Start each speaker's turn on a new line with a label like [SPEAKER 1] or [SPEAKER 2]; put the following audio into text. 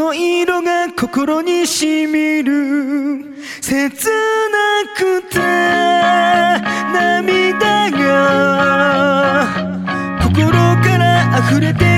[SPEAKER 1] の色が心にしみる。切なくて涙が心から溢れて